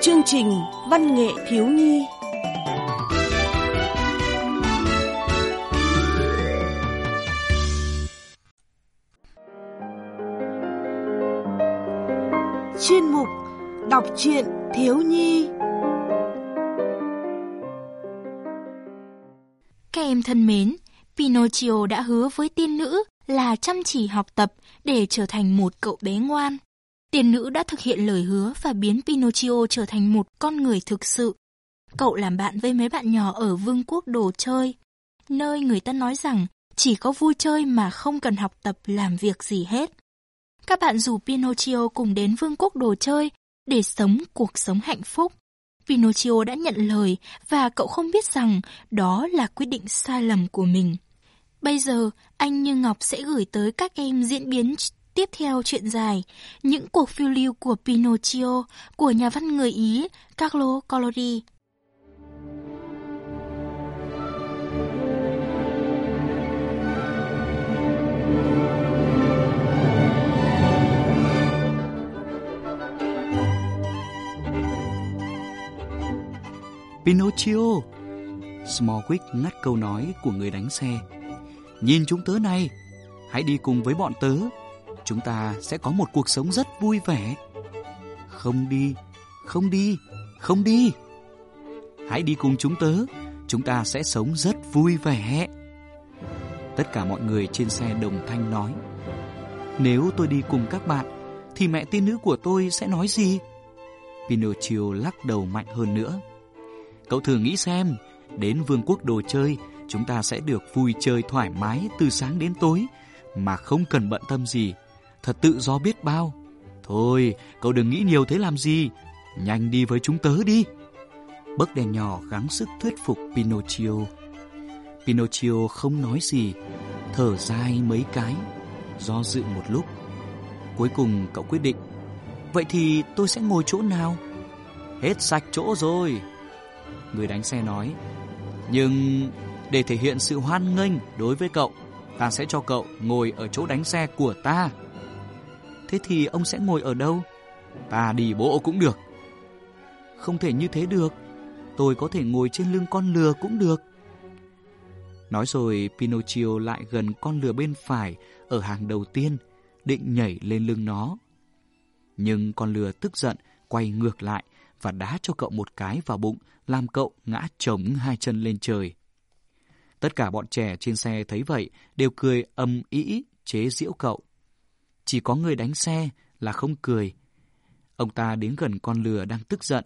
Chương trình Văn nghệ thiếu nhi. Chuyên mục Đọc truyện thiếu nhi. Các em thân mến, Pinocchio đã hứa với tiên nữ là chăm chỉ học tập để trở thành một cậu bé ngoan. Tiền nữ đã thực hiện lời hứa và biến Pinocchio trở thành một con người thực sự. Cậu làm bạn với mấy bạn nhỏ ở vương quốc đồ chơi, nơi người ta nói rằng chỉ có vui chơi mà không cần học tập làm việc gì hết. Các bạn rủ Pinocchio cùng đến vương quốc đồ chơi để sống cuộc sống hạnh phúc. Pinocchio đã nhận lời và cậu không biết rằng đó là quyết định sai lầm của mình. Bây giờ, anh Như Ngọc sẽ gửi tới các em diễn biến tiếp theo chuyện dài, những cuộc phiêu lưu của Pinocchio của nhà văn người Ý Carlo Collodi. Pinocchio! Smallwick ngắt câu nói của người đánh xe. Nhìn chúng tớ này, hãy đi cùng với bọn tớ. Chúng ta sẽ có một cuộc sống rất vui vẻ. Không đi, không đi, không đi. Hãy đi cùng chúng tớ, chúng ta sẽ sống rất vui vẻ. Tất cả mọi người trên xe đồng thanh nói. Nếu tôi đi cùng các bạn, thì mẹ tiên nữ của tôi sẽ nói gì? Pinocchio lắc đầu mạnh hơn nữa. Cậu thử nghĩ xem, đến vương quốc đồ chơi, chúng ta sẽ được vui chơi thoải mái từ sáng đến tối, mà không cần bận tâm gì. Thật tự do biết bao. Thôi, cậu đừng nghĩ nhiều thế làm gì. Nhanh đi với chúng tớ đi. Bấc đèn nhỏ gắng sức thuyết phục Pinocchio. Pinocchio không nói gì, thở dài mấy cái, do dự một lúc. Cuối cùng cậu quyết định, vậy thì tôi sẽ ngồi chỗ nào? Hết sạch chỗ rồi. Người đánh xe nói, nhưng để thể hiện sự hoan nghênh đối với cậu, ta sẽ cho cậu ngồi ở chỗ đánh xe của ta. Thế thì ông sẽ ngồi ở đâu? Ta đi bộ cũng được. Không thể như thế được. Tôi có thể ngồi trên lưng con lừa cũng được. Nói rồi Pinocchio lại gần con lừa bên phải ở hàng đầu tiên, định nhảy lên lưng nó. Nhưng con lừa tức giận quay ngược lại và đá cho cậu một cái vào bụng, làm cậu ngã trống hai chân lên trời. Tất cả bọn trẻ trên xe thấy vậy đều cười âm ý chế giễu cậu. Chỉ có người đánh xe là không cười. Ông ta đến gần con lừa đang tức giận,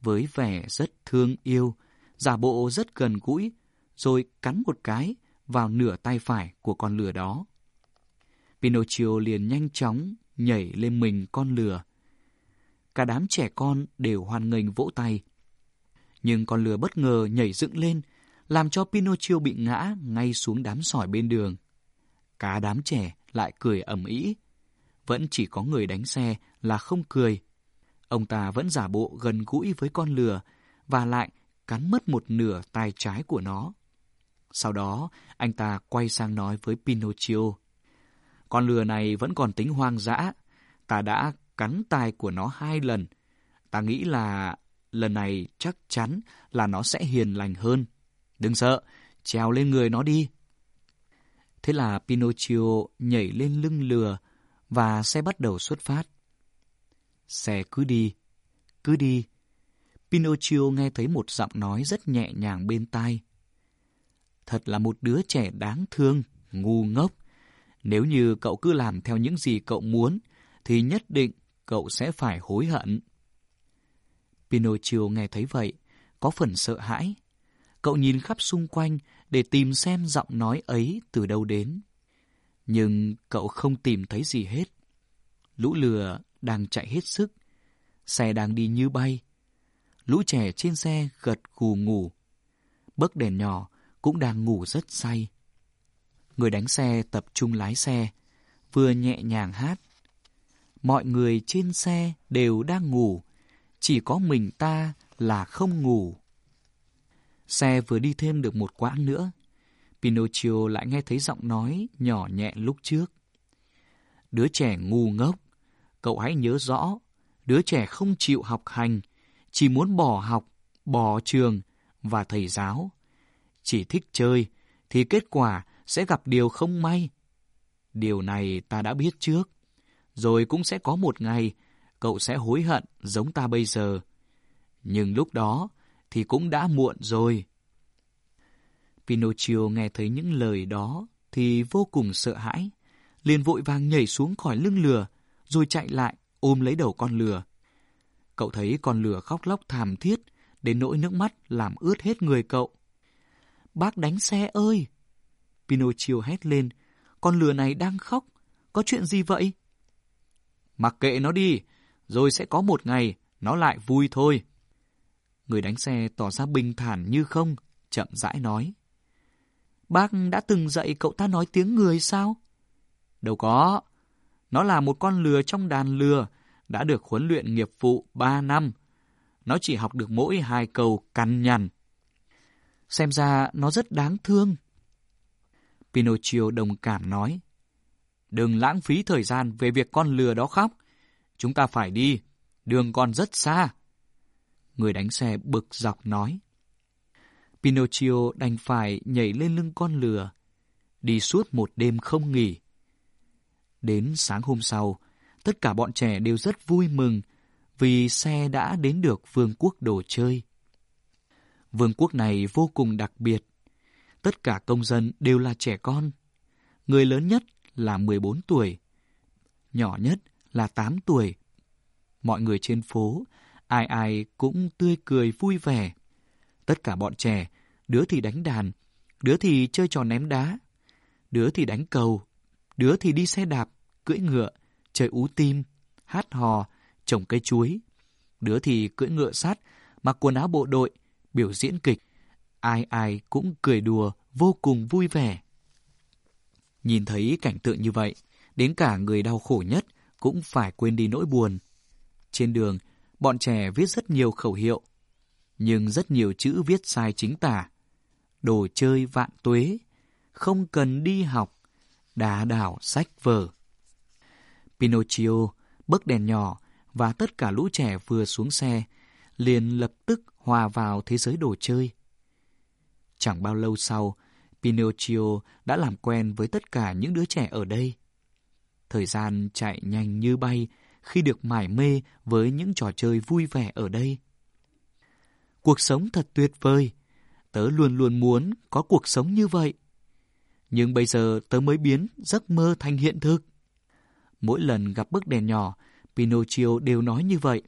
với vẻ rất thương yêu, giả bộ rất gần gũi, rồi cắn một cái vào nửa tay phải của con lừa đó. Pinocchio liền nhanh chóng nhảy lên mình con lừa. Cả đám trẻ con đều hoan nghênh vỗ tay. Nhưng con lừa bất ngờ nhảy dựng lên, làm cho Pinocchio bị ngã ngay xuống đám sỏi bên đường. Cả đám trẻ lại cười ầm ĩ. Vẫn chỉ có người đánh xe là không cười. Ông ta vẫn giả bộ gần gũi với con lừa và lại cắn mất một nửa tay trái của nó. Sau đó, anh ta quay sang nói với Pinocchio. Con lừa này vẫn còn tính hoang dã. Ta đã cắn tai của nó hai lần. Ta nghĩ là lần này chắc chắn là nó sẽ hiền lành hơn. Đừng sợ, trèo lên người nó đi. Thế là Pinocchio nhảy lên lưng lừa và xe bắt đầu xuất phát. Xe cứ đi, cứ đi. Pinocchio nghe thấy một giọng nói rất nhẹ nhàng bên tai. Thật là một đứa trẻ đáng thương, ngu ngốc. Nếu như cậu cứ làm theo những gì cậu muốn, thì nhất định cậu sẽ phải hối hận. Pinocchio nghe thấy vậy, có phần sợ hãi. Cậu nhìn khắp xung quanh để tìm xem giọng nói ấy từ đâu đến. Nhưng cậu không tìm thấy gì hết. Lũ lừa đang chạy hết sức. Xe đang đi như bay. Lũ trẻ trên xe gật gù ngủ. Bấc đèn nhỏ cũng đang ngủ rất say. Người đánh xe tập trung lái xe, vừa nhẹ nhàng hát. Mọi người trên xe đều đang ngủ, chỉ có mình ta là không ngủ. Xe vừa đi thêm được một quãng nữa, Pinocchio lại nghe thấy giọng nói nhỏ nhẹ lúc trước. Đứa trẻ ngu ngốc, Cậu hãy nhớ rõ, đứa trẻ không chịu học hành, chỉ muốn bỏ học, bỏ trường và thầy giáo. Chỉ thích chơi, thì kết quả sẽ gặp điều không may. Điều này ta đã biết trước. Rồi cũng sẽ có một ngày, cậu sẽ hối hận giống ta bây giờ. Nhưng lúc đó thì cũng đã muộn rồi. Pinocchio nghe thấy những lời đó thì vô cùng sợ hãi, liền vội vàng nhảy xuống khỏi lưng lừa, rồi chạy lại ôm lấy đầu con lừa. Cậu thấy con lừa khóc lóc thảm thiết, đến nỗi nước mắt làm ướt hết người cậu. Bác đánh xe ơi! Pinocchio hét lên, con lừa này đang khóc, có chuyện gì vậy? Mặc kệ nó đi, rồi sẽ có một ngày nó lại vui thôi. Người đánh xe tỏ ra bình thản như không, chậm rãi nói. Bác đã từng dạy cậu ta nói tiếng người sao? Đâu có. Nó là một con lừa trong đàn lừa, đã được huấn luyện nghiệp vụ 3 năm. Nó chỉ học được mỗi hai câu cằn nhằn. Xem ra nó rất đáng thương. Pinocchio đồng cảm nói. Đừng lãng phí thời gian về việc con lừa đó khóc. Chúng ta phải đi, đường còn rất xa. Người đánh xe bực dọc nói. Pinocchio đành phải nhảy lên lưng con lừa, đi suốt một đêm không nghỉ. Đến sáng hôm sau, tất cả bọn trẻ đều rất vui mừng vì xe đã đến được vương quốc đồ chơi. Vương quốc này vô cùng đặc biệt. Tất cả công dân đều là trẻ con. Người lớn nhất là 14 tuổi, nhỏ nhất là 8 tuổi. Mọi người trên phố, ai ai cũng tươi cười vui vẻ. Tất cả bọn trẻ, đứa thì đánh đàn, đứa thì chơi trò ném đá, đứa thì đánh cầu, đứa thì đi xe đạp, cưỡi ngựa, chơi ú tim, hát hò, trồng cây chuối. Đứa thì cưỡi ngựa sát, mặc quần áo bộ đội, biểu diễn kịch. Ai ai cũng cười đùa, vô cùng vui vẻ. Nhìn thấy cảnh tượng như vậy, đến cả người đau khổ nhất cũng phải quên đi nỗi buồn. Trên đường, bọn trẻ viết rất nhiều khẩu hiệu, nhưng rất nhiều chữ viết sai chính tả. Đồ chơi vạn tuế, không cần đi học, đá đảo sách vở. Pinocchio bấc đèn nhỏ và tất cả lũ trẻ vừa xuống xe liền lập tức hòa vào thế giới đồ chơi. Chẳng bao lâu sau, Pinocchio đã làm quen với tất cả những đứa trẻ ở đây. Thời gian chạy nhanh như bay khi được mải mê với những trò chơi vui vẻ ở đây. Cuộc sống thật tuyệt vời. Tớ luôn luôn muốn có cuộc sống như vậy. Nhưng bây giờ tớ mới biến giấc mơ thành hiện thực. Mỗi lần gặp bức đèn nhỏ, Pinocchio đều nói như vậy.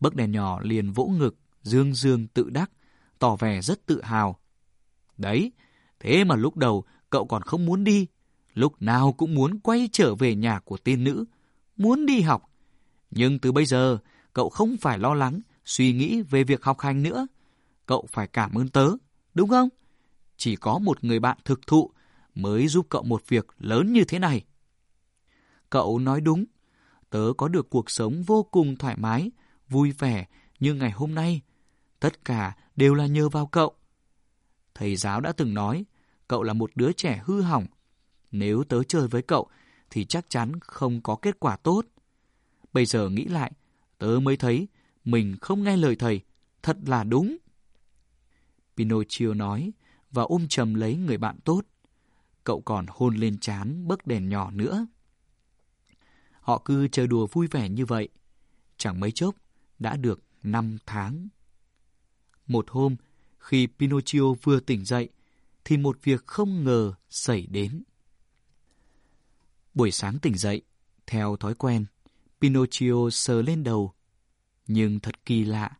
Bức đèn nhỏ liền vỗ ngực, dương dương tự đắc, tỏ vẻ rất tự hào. Đấy, thế mà lúc đầu cậu còn không muốn đi, lúc nào cũng muốn quay trở về nhà của tiên nữ, muốn đi học. Nhưng từ bây giờ, cậu không phải lo lắng, suy nghĩ về việc học hành nữa. Cậu phải cảm ơn tớ, đúng không? Chỉ có một người bạn thực thụ mới giúp cậu một việc lớn như thế này. Cậu nói đúng, tớ có được cuộc sống vô cùng thoải mái, vui vẻ như ngày hôm nay. Tất cả đều là nhờ vào cậu. Thầy giáo đã từng nói, cậu là một đứa trẻ hư hỏng. Nếu tớ chơi với cậu, thì chắc chắn không có kết quả tốt. Bây giờ nghĩ lại, tớ mới thấy mình không nghe lời thầy, thật là đúng. Pinocchio nói và ôm chầm lấy người bạn tốt. Cậu còn hôn lên chán bấc đèn nhỏ nữa. Họ cứ chơi đùa vui vẻ như vậy. Chẳng mấy chốc, đã được 5 tháng. Một hôm, khi Pinocchio vừa tỉnh dậy, thì một việc không ngờ xảy đến. Buổi sáng tỉnh dậy, theo thói quen, Pinocchio sờ lên đầu. Nhưng thật kỳ lạ.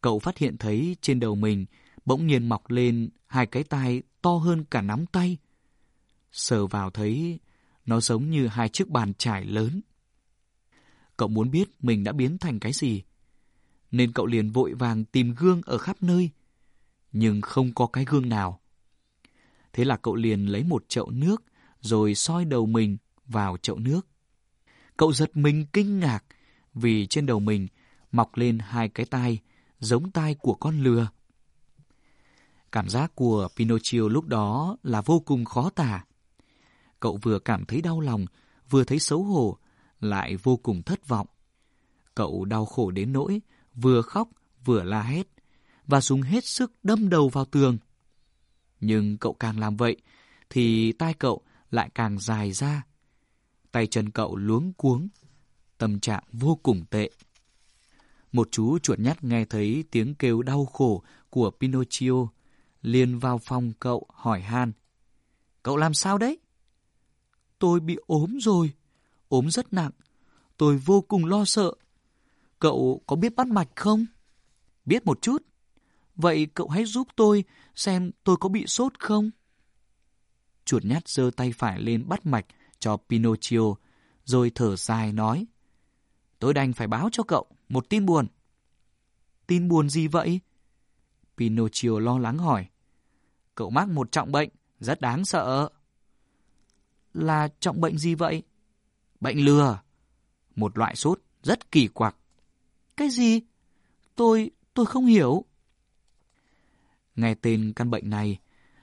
Cậu phát hiện thấy trên đầu mình bỗng nhiên mọc lên hai cái tai to hơn cả nắm tay. Sờ vào thấy nó giống như hai chiếc bàn trải lớn. Cậu muốn biết mình đã biến thành cái gì. Nên cậu liền vội vàng tìm gương ở khắp nơi. Nhưng không có cái gương nào. Thế là cậu liền lấy một chậu nước rồi soi đầu mình vào chậu nước. Cậu giật mình kinh ngạc vì trên đầu mình mọc lên hai cái tai giống tai của con lừa. Cảm giác của Pinocchio lúc đó là vô cùng khó tả. Cậu vừa cảm thấy đau lòng, vừa thấy xấu hổ, lại vô cùng thất vọng. Cậu đau khổ đến nỗi vừa khóc vừa la hét và dùng hết sức đâm đầu vào tường. Nhưng cậu càng làm vậy thì tai cậu lại càng dài ra. Tay chân cậu luống cuống, tâm trạng vô cùng tệ. Một chú chuột nhắt nghe thấy tiếng kêu đau khổ của Pinocchio, liền vào phòng cậu hỏi han. Cậu làm sao đấy? Tôi bị ốm rồi, ốm rất nặng, tôi vô cùng lo sợ. Cậu có biết bắt mạch không? Biết một chút. Vậy cậu hãy giúp tôi xem tôi có bị sốt không? Chuột nhát giơ tay phải lên bắt mạch cho Pinocchio, rồi thở dài nói. Tôi đành phải báo cho cậu một tin buồn. Tin buồn gì vậy? Pinocchio lo lắng hỏi. Cậu mắc một trọng bệnh, rất đáng sợ. Là trọng bệnh gì vậy? Bệnh lừa. Một loại sốt rất kỳ quặc. Cái gì? Tôi, tôi không hiểu. Nghe tên căn bệnh này,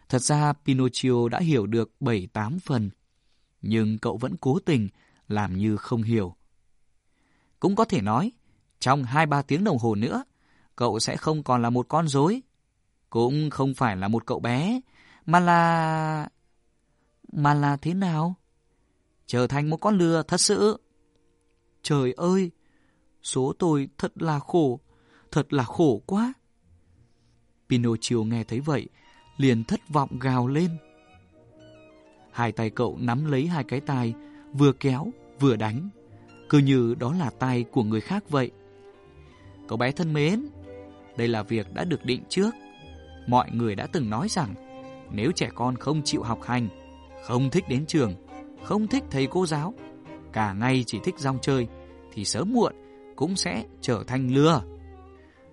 thật ra Pinocchio đã hiểu được 7-8 phần. Nhưng cậu vẫn cố tình làm như không hiểu. Cũng có thể nói, trong 2-3 tiếng đồng hồ nữa, cậu sẽ không còn là một con rối. Cũng không phải là một cậu bé, mà là... Mà là thế nào? Trở thành một con lừa thật sự. Trời ơi, số tôi thật là khổ, thật là khổ quá. Pinocchio nghe thấy vậy, liền thất vọng gào lên. Hai tay cậu nắm lấy hai cái tai, vừa kéo, vừa đánh. Cứ như đó là tay của người khác vậy. Cậu bé thân mến, đây là việc đã được định trước. Mọi người đã từng nói rằng, nếu trẻ con không chịu học hành, không thích đến trường, không thích thầy cô giáo, cả ngày chỉ thích rong chơi, thì sớm muộn cũng sẽ trở thành lừa.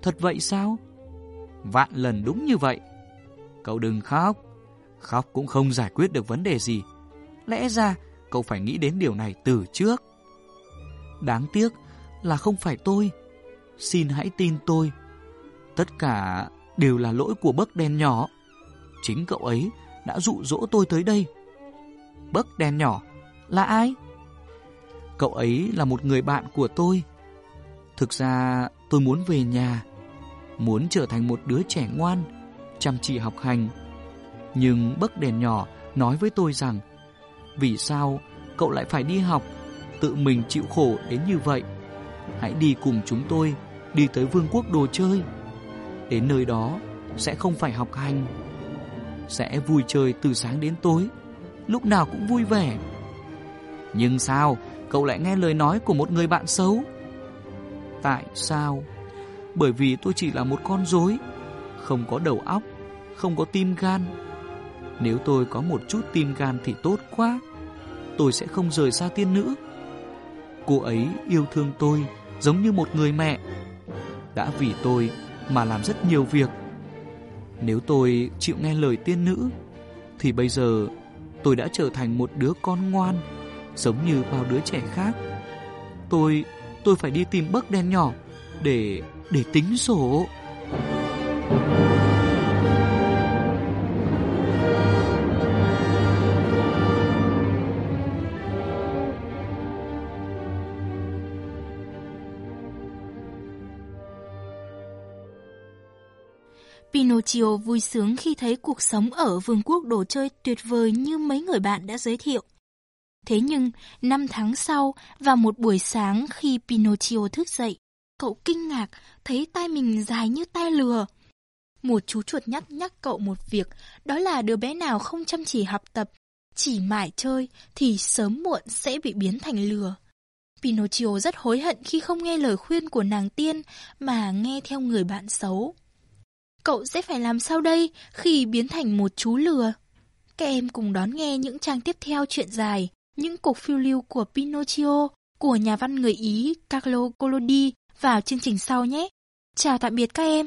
Thật vậy sao? Vạn lần đúng như vậy. Cậu đừng khóc. Khóc cũng không giải quyết được vấn đề gì. Lẽ ra cậu phải nghĩ đến điều này từ trước. Đáng tiếc là không phải tôi. Xin hãy tin tôi. Tất cả đều là lỗi của bấc đen nhỏ. Chính cậu ấy đã dụ dỗ tôi tới đây. Bấc đen nhỏ là ai? Cậu ấy là một người bạn của tôi. Thực ra tôi muốn về nhà, muốn trở thành một đứa trẻ ngoan, chăm chỉ học hành. Nhưng bấc đèn nhỏ nói với tôi rằng, vì sao cậu lại phải đi học, tự mình chịu khổ đến như vậy? Hãy đi cùng chúng tôi, đi tới vương quốc đồ chơi. Đến nơi đó sẽ không phải học hành, sẽ vui chơi từ sáng đến tối, lúc nào cũng vui vẻ. Nhưng sao cậu lại nghe lời nói của một người bạn xấu? Tại sao? Bởi vì tôi chỉ là một con rối, không có đầu óc, không có tim gan. Nếu tôi có một chút tim gan thì tốt quá. Tôi sẽ không rời xa tiên nữ. Cô ấy yêu thương tôi giống như một người mẹ. Đã vì tôi mà làm rất nhiều việc. Nếu tôi chịu nghe lời tiên nữ, thì bây giờ tôi đã trở thành một đứa con ngoan, giống như bao đứa trẻ khác. Tôi, tôi phải đi tìm bấc đen nhỏ để, để tính sổ. Pinocchio vui sướng khi thấy cuộc sống ở vương quốc đồ chơi tuyệt vời như mấy người bạn đã giới thiệu. Thế nhưng, năm tháng sau, vào một buổi sáng khi Pinocchio thức dậy, cậu kinh ngạc thấy tay mình dài như tay lừa. Một chú chuột nhắc nhắc cậu một việc, đó là đứa bé nào không chăm chỉ học tập, chỉ mải chơi thì sớm muộn sẽ bị biến thành lừa. Pinocchio rất hối hận khi không nghe lời khuyên của nàng tiên mà nghe theo người bạn xấu. Cậu sẽ phải làm sao đây khi biến thành một chú lừa? Các em cùng đón nghe những trang tiếp theo chuyện dài, những cuộc phiêu lưu của Pinocchio của nhà văn người Ý Carlo Collodi vào chương trình sau nhé. Chào tạm biệt các em!